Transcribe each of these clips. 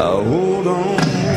A hold on.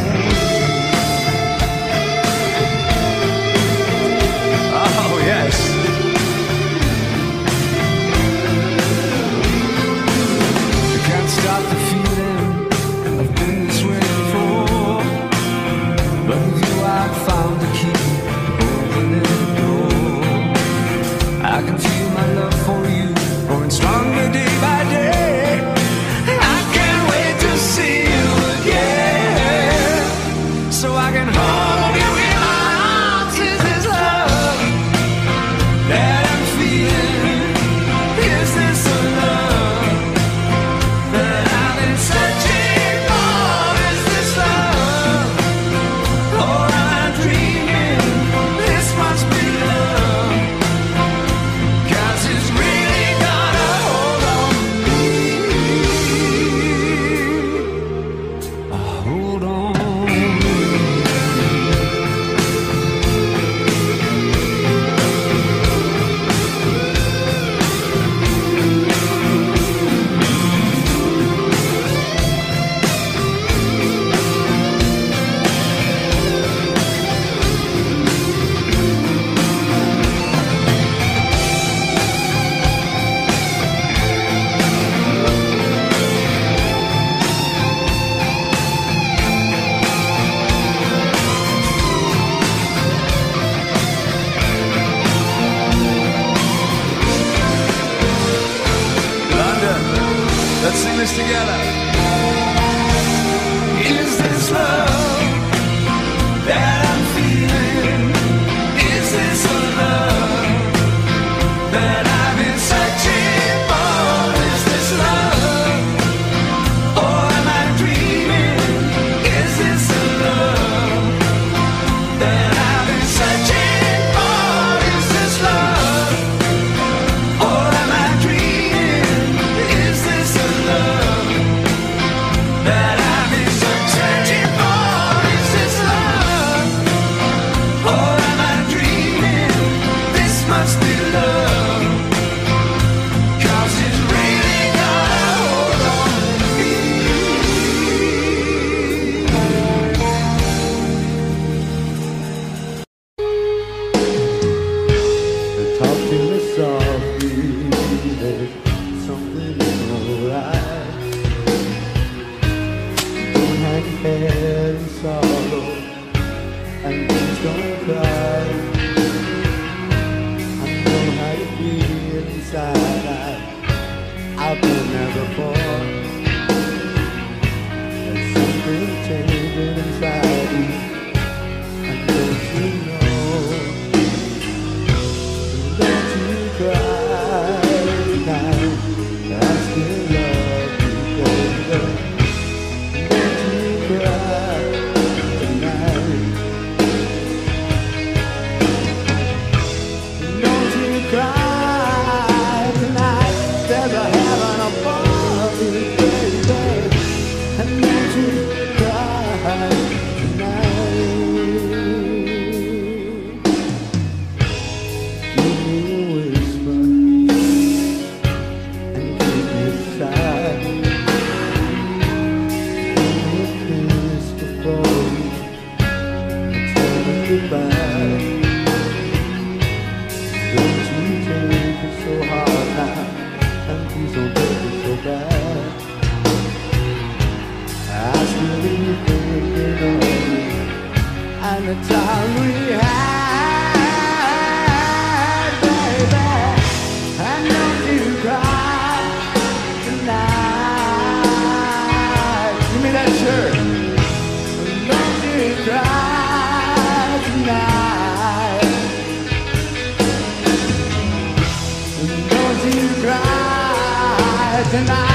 Tonight.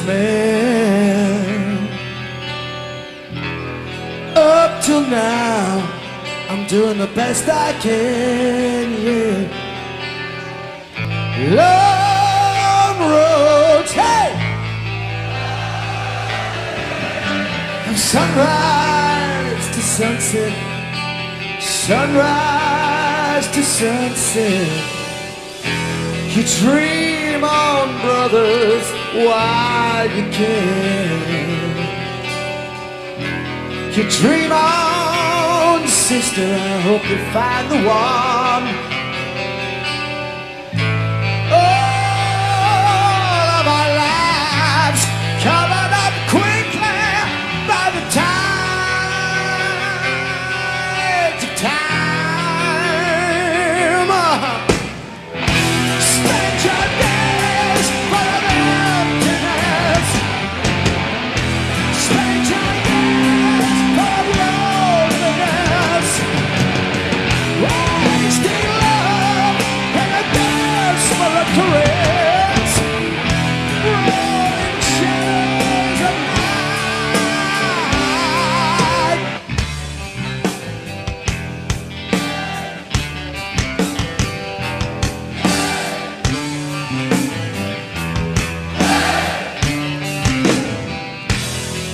An man. Up till now, I'm doing the best I can, yeah. Long roads, hey! From sunrise to sunset, sunrise to sunset. You dream on, brothers, you can. You dream on, sister. I hope you find the one.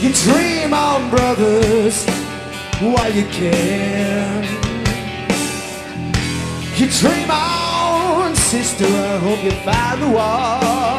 You dream on, brothers, while you can. Hope you find the one.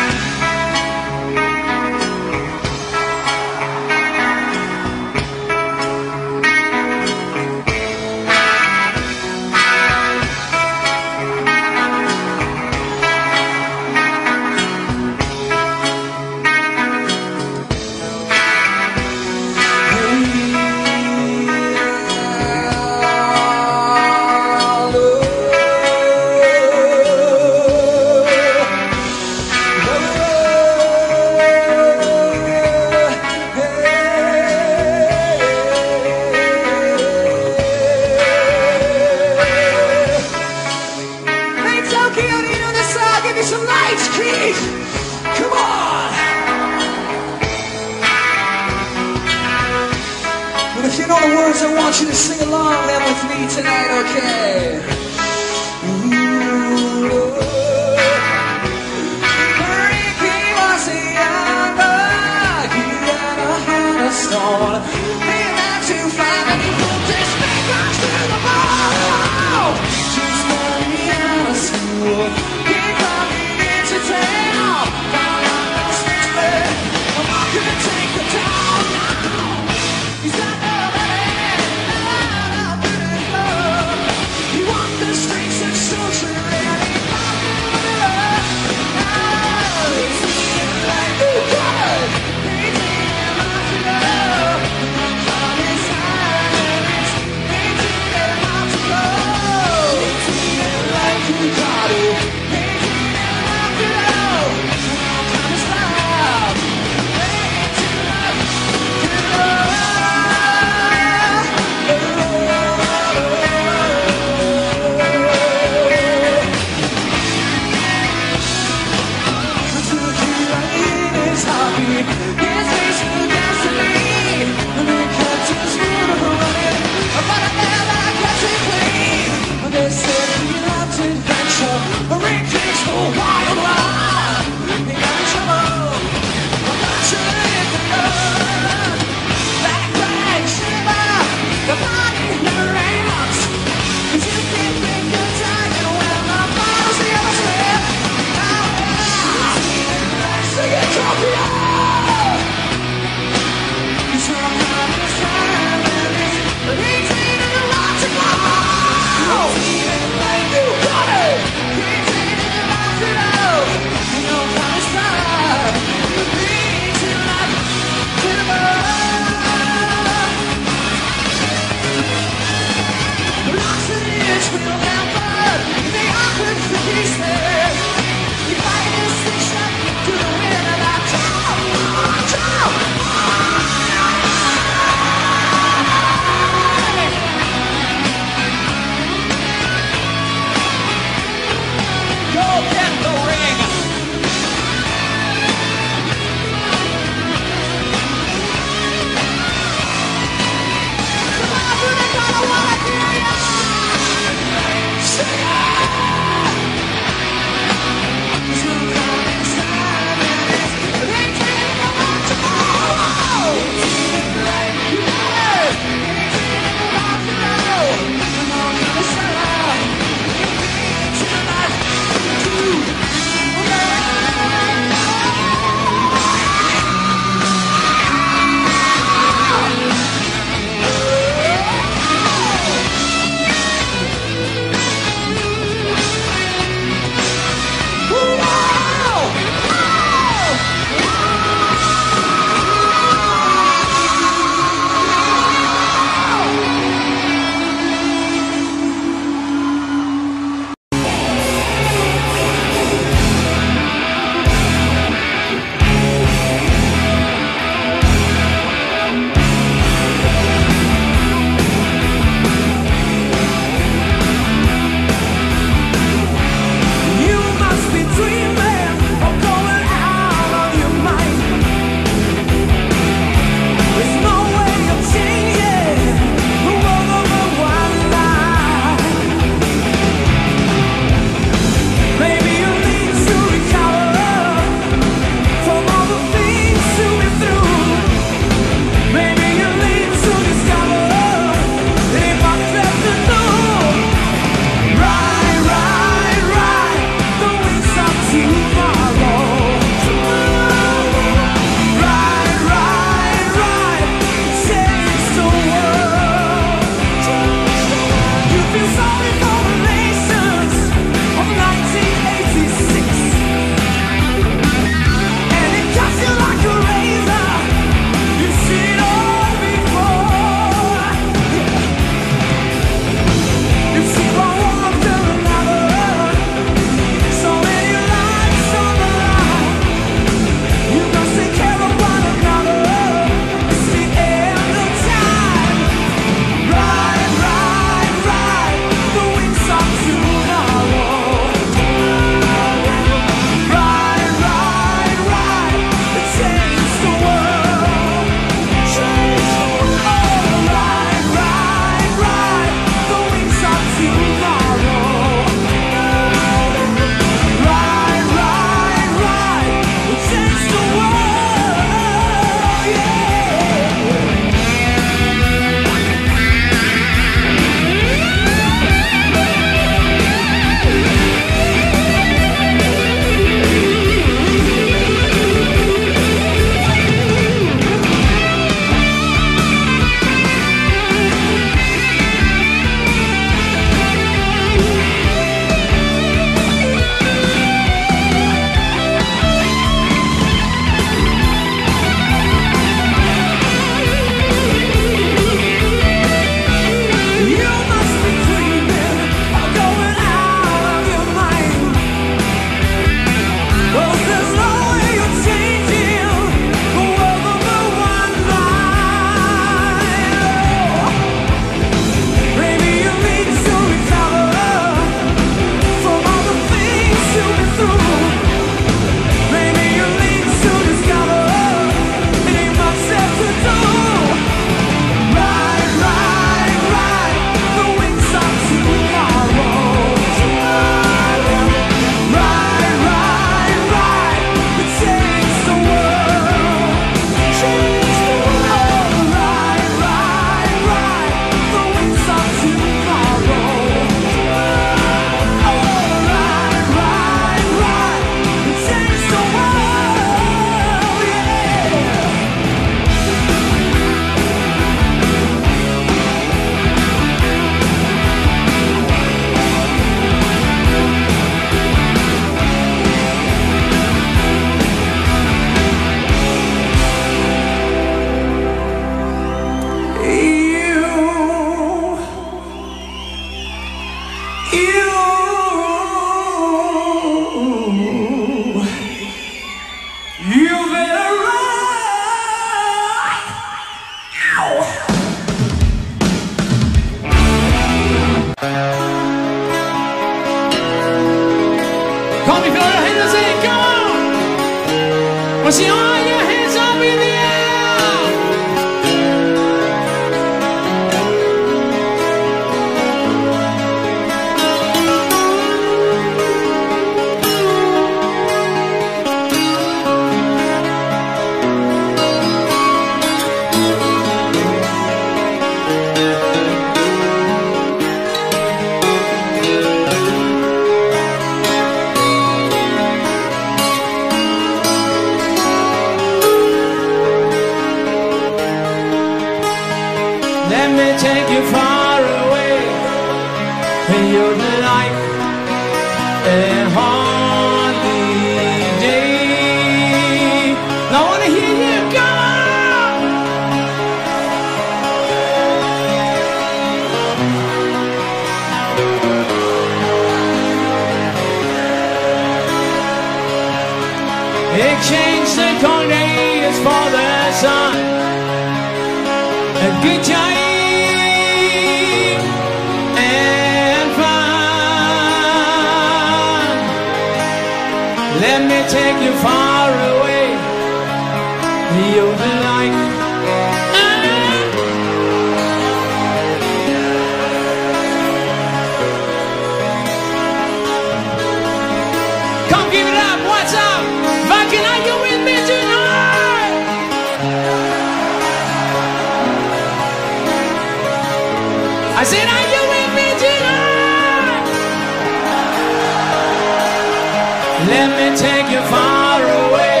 Let me take you far away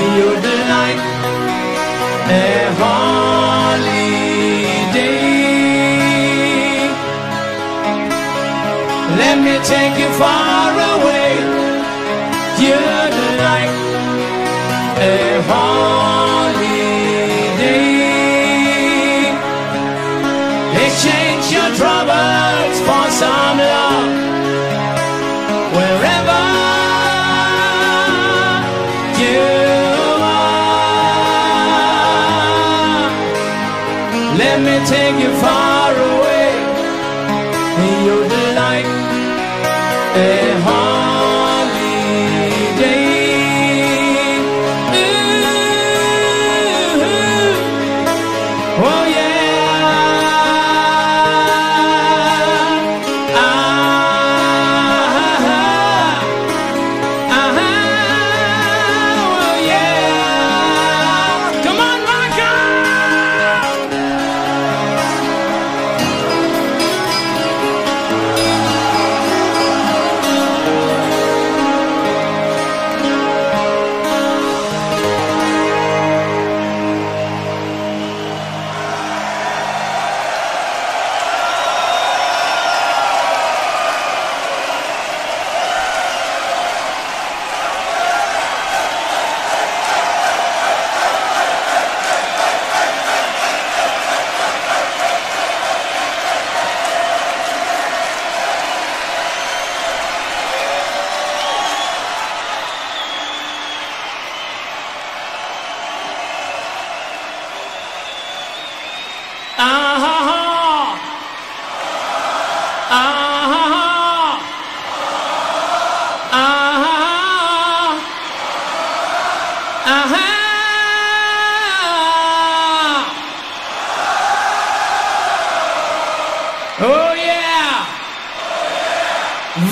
in your delight and holiday. Let me take you far take you far.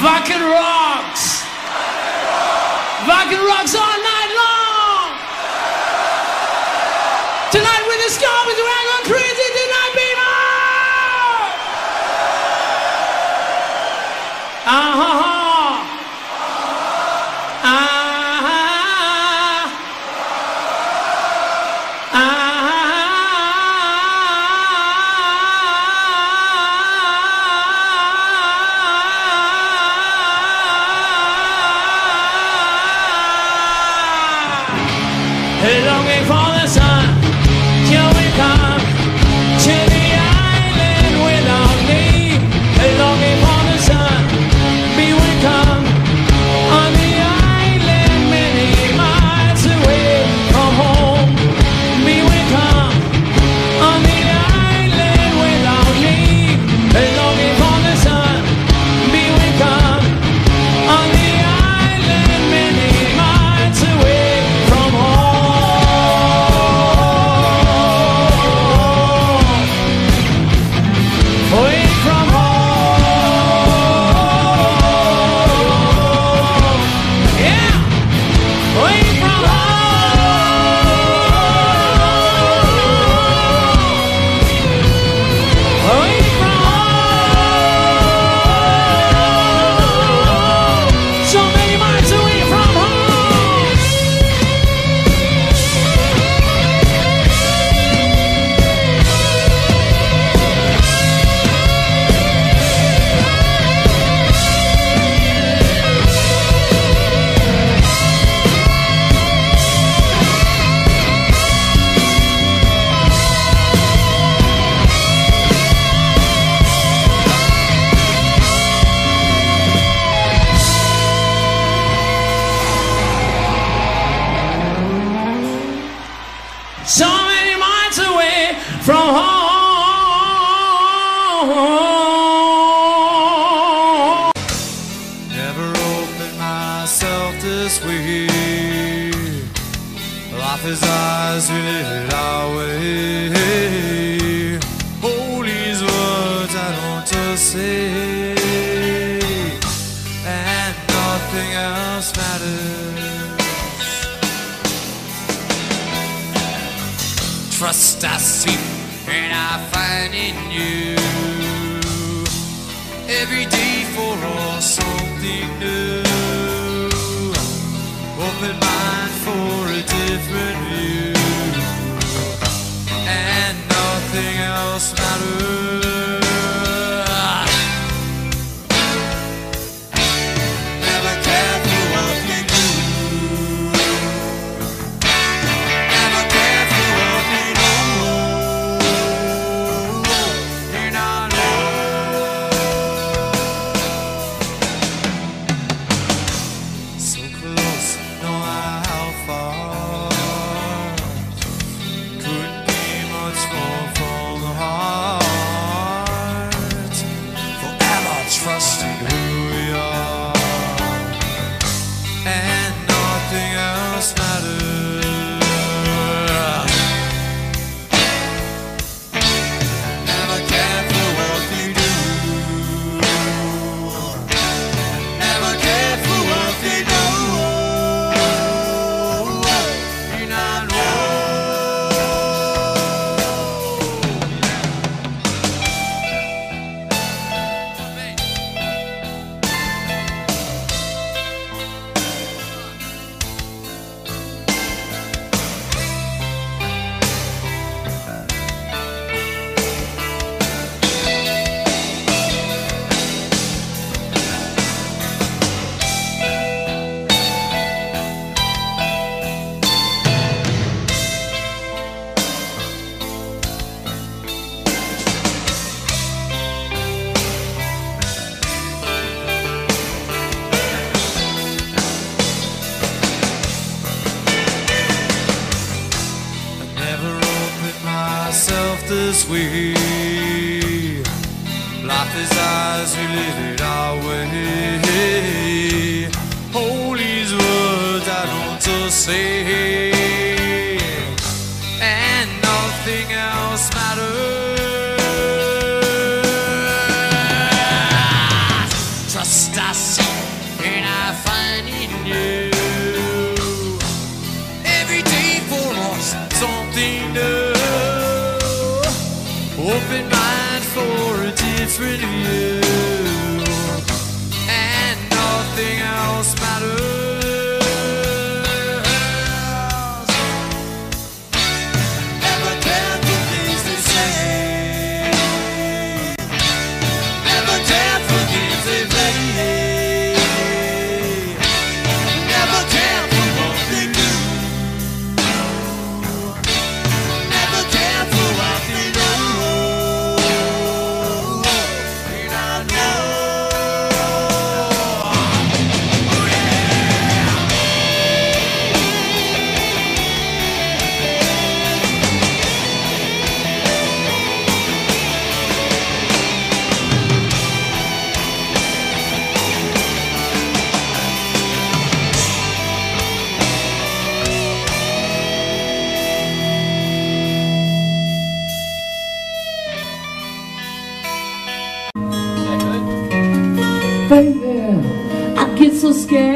Vakken rocks! Vakken rocks on!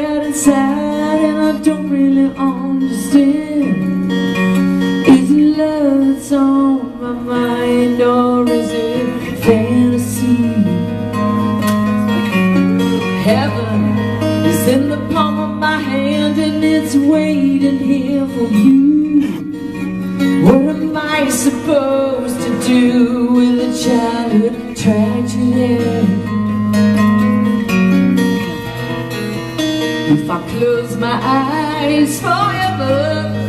get sad and I don't really understand Is it love that's on my mind or is it fantasy? Heaven is in the palm of my hand and it's waiting here for you What am I supposed to do with a childhood tragedy? I close my eyes forever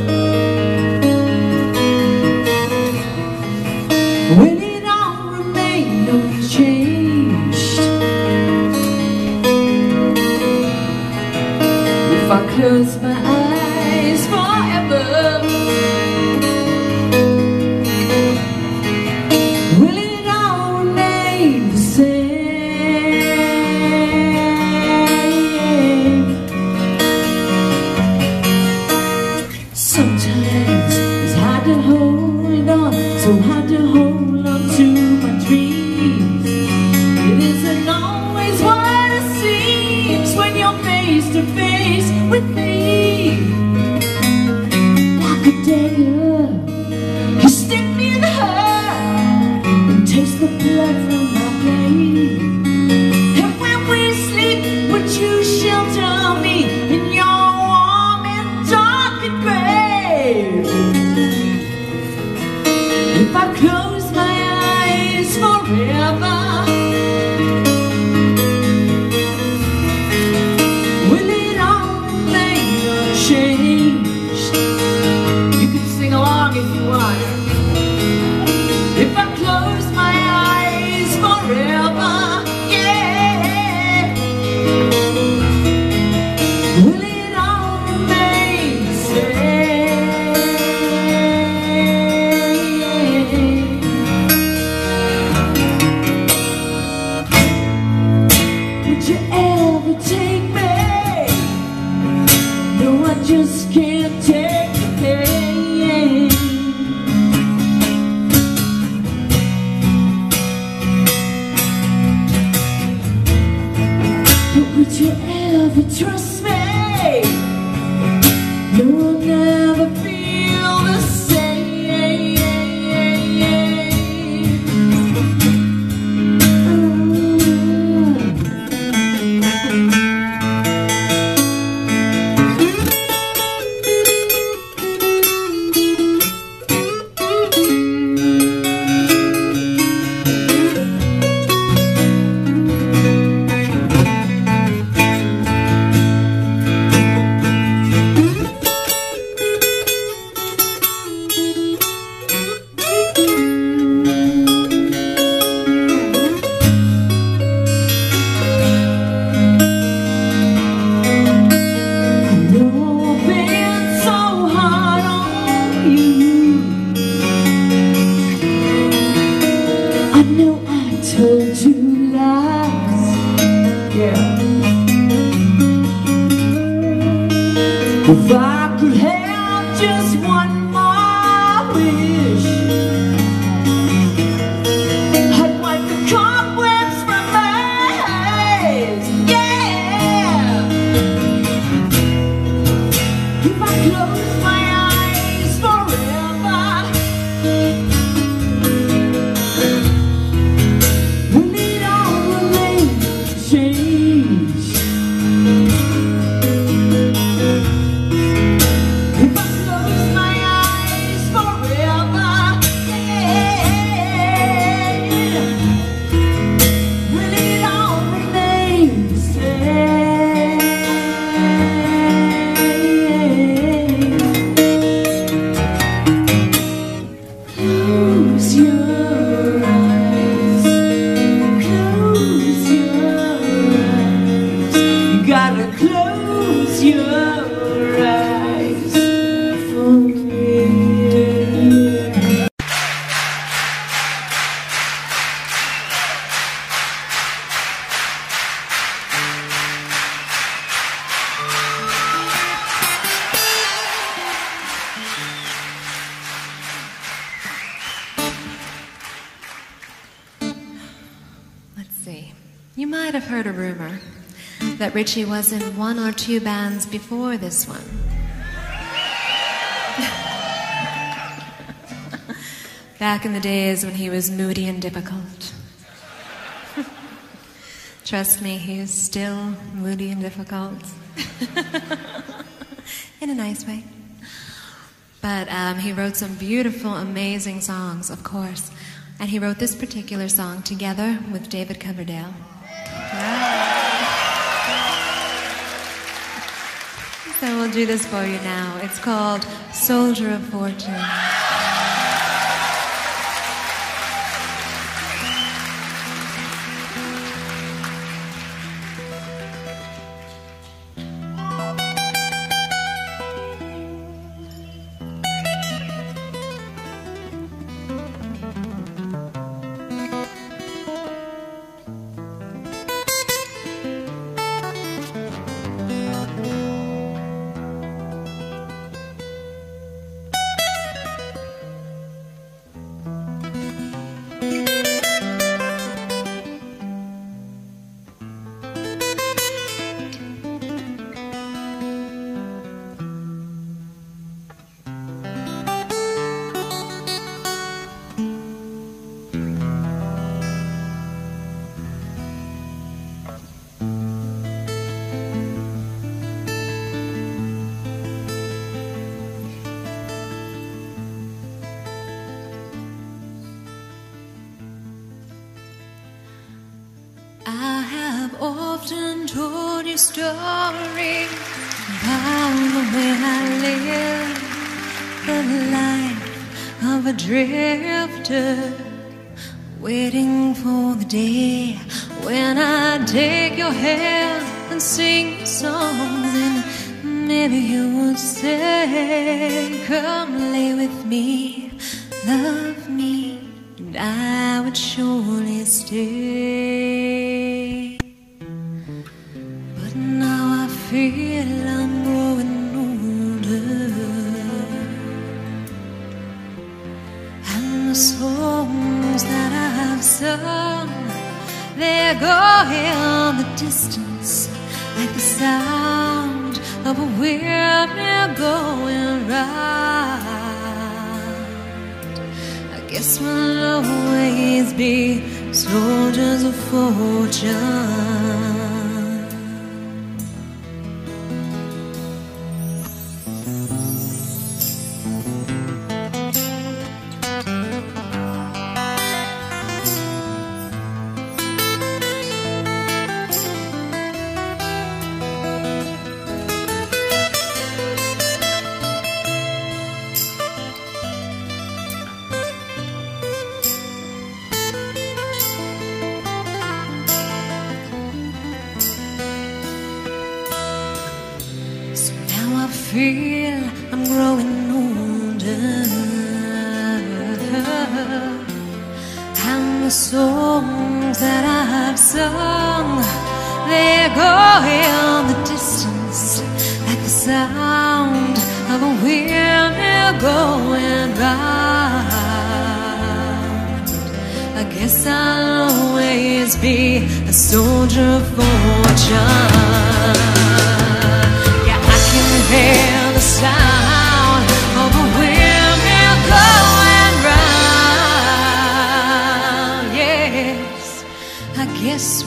She was in one or two bands before this one. Back in the days when he was moody and difficult. Trust me, he is still moody and difficult. in a nice way. But um, he wrote some beautiful, amazing songs, of course. And he wrote this particular song together with David Coverdale. do this for you now. It's called Soldier of Fortune. often told your story about the way I live, the life of a drifter, waiting for the day when I take your hand and sing songs and maybe you would say, come lay with me, love me, and I would show sound of a windmill going round. I guess I'll always be a soldier of fortune. Yeah, I can hear the sound of a windmill going round. Yes, I guess.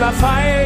la fire.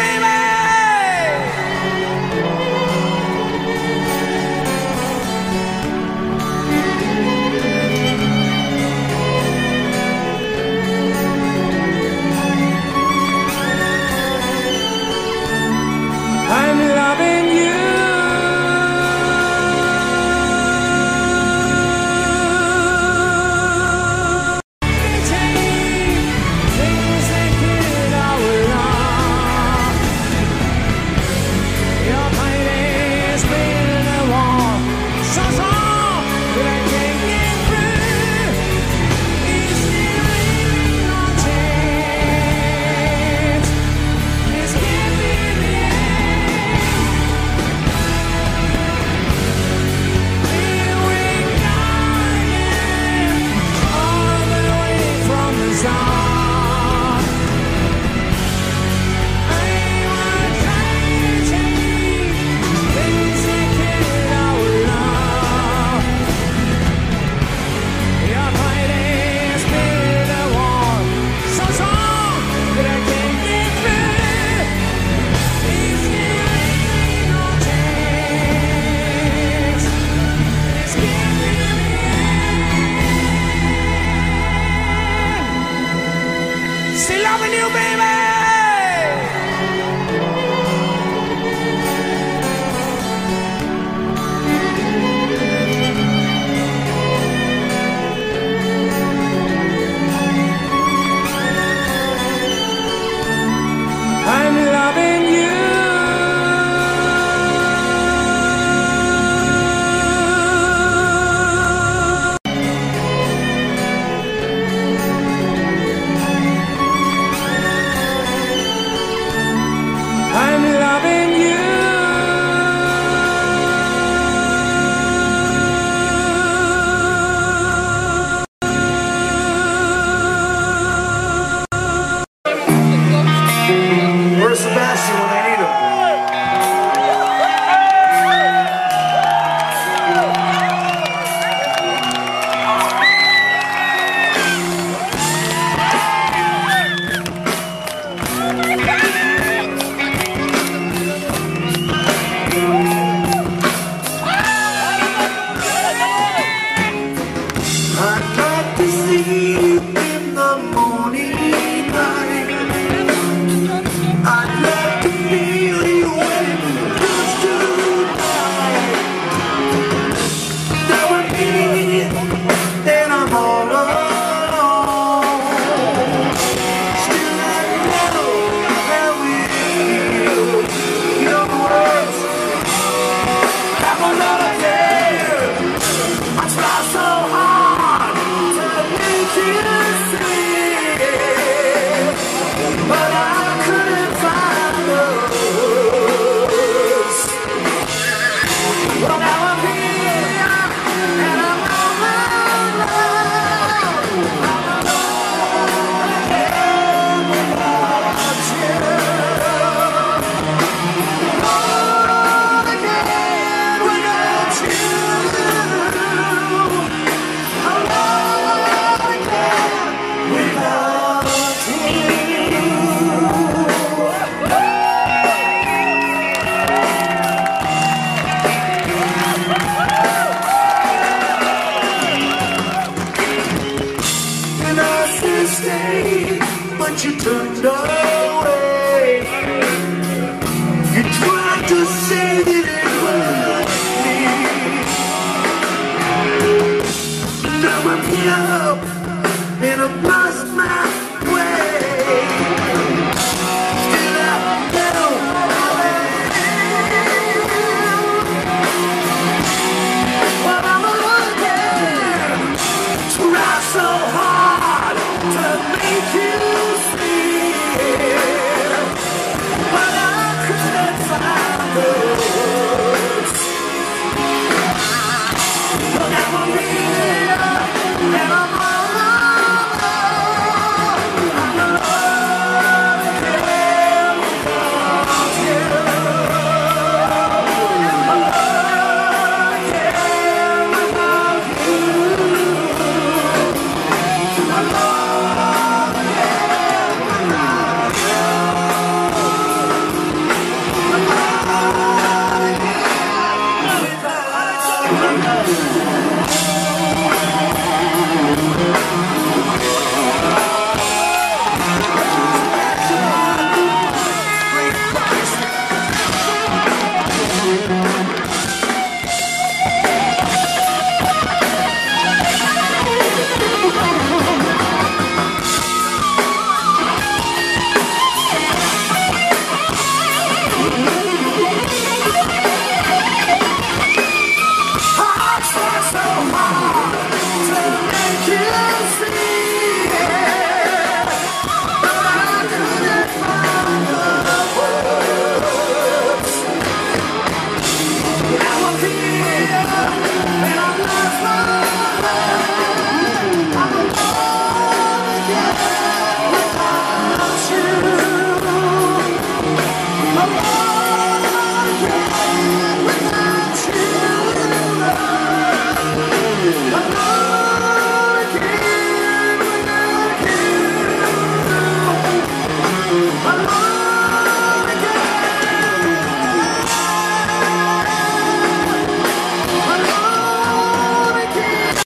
baby.